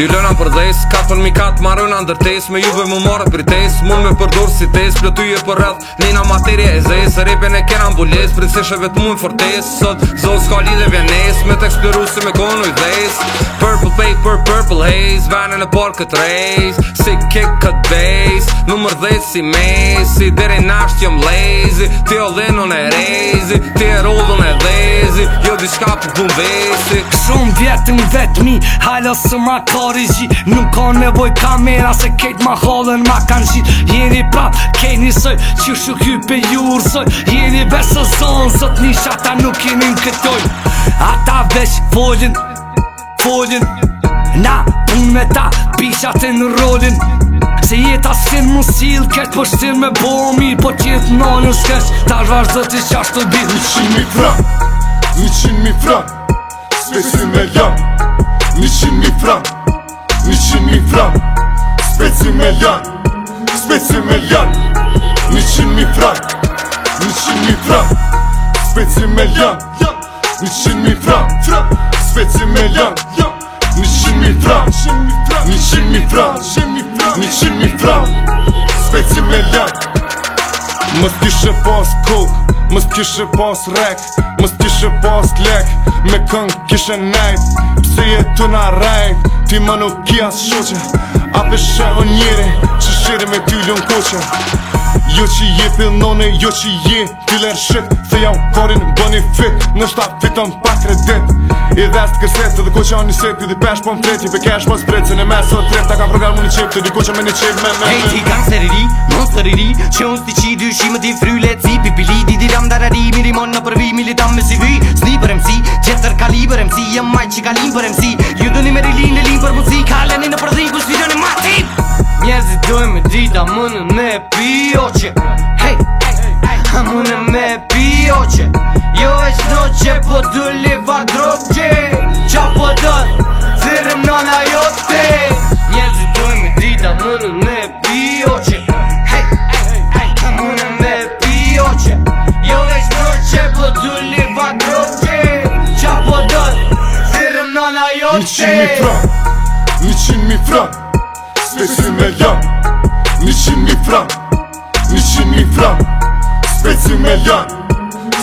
Ju lëna për dhejs Kafën mi katë marrën andër Me juve mu marë për tes Mun me përdur si tes Plëty e për rrëth Nina materje e zes Se repen e kena mbules Princeshe të mu e fortes Sot zon s'ka lidhe vjen nes Me të eksploru si me konu i dhejs Purple paper, purple haze Vane në por këtë rejs Si kick këtë në mërë dhejt si mesi Dere nash jëm lazy Ti o dhe në në rejzi Ti e rodhën e dhejt Jo diçka për të vesi Shumë vjetë në vetë mi Halo së gji Nuk ka nevoj kamera Se kejt ma halën ma kanë gjit Jeni prap, keni sëj Që shu kype jurë sëj Jeni besë zonë Sot një shata nuk jeni këtoj Ata veç folin Folin Na unë me ta Pishat e në rolin Se jeta s'kin mu s'il Ket për me bo Po qitë në në skesh Tash vazhdo t'i qashtu bidh Shimi pra Një qinë mi fran Speci me lan Një qinë mi fran Një qinë mi fran Speci me lan Speci me lan Një qinë mi fran Një qinë mi fran Speci me lan Një qinë mi fran Speci me lan Një qinë mi fran Një qinë mi fran Një qinë mi fran Speci me lan Më t'i shëfas Mës kishe pas rek Mës kishe pas lek Me këng kishe najt Pse jetu na rajt Ti më nuk i as shoqe A pëshe o njeri Që shiri me ty ljën koqe Jo që je pilnone, jo që je Filer Se ja jam korin bëni fit Nështa fitëm pa kredit I dhest kës tret të dhe ku që anë një sit dhe di pesh po më tret, i pe kesh po sprit Se në mes o tret ta ka program unë i qip Ti di ku që me një qip me me Hey, ti gang së riri, mos të riri Që unë sti qi dy shimë ti fry le ci Pipili, di di ram darari, miri rimon në përvi Militam me si vi, sni për emsi Gjetër kali për emsi, jem maj që kalim për emsi Ju dhe një meri lin në lim për mundësi Kale në përzi, ku shvidon e matit Njerëzit dojnë me drita, mënë me pioqe Hey, hey, hey, hey, hey, hey, Io es noche, potulli var drogci Çapadan, serim nana yotte Njerëzit dojnë me dita mënën me pioqe Hej, hej, hej, mënën me pioqe Jo veç noche, potulli var drogci Çapadan, serim nana yotte Niçin mi fran, niçin mi fran Spesime jam, niçin mi fran, niçin mi fran Spesime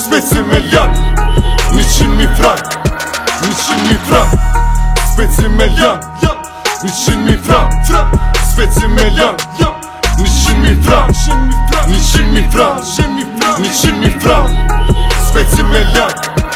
Speci me lën Një qinë mi frak Një qinë mi frak Speci me lën Një qinë mi frak Speci me lën Një qinë mi frak Një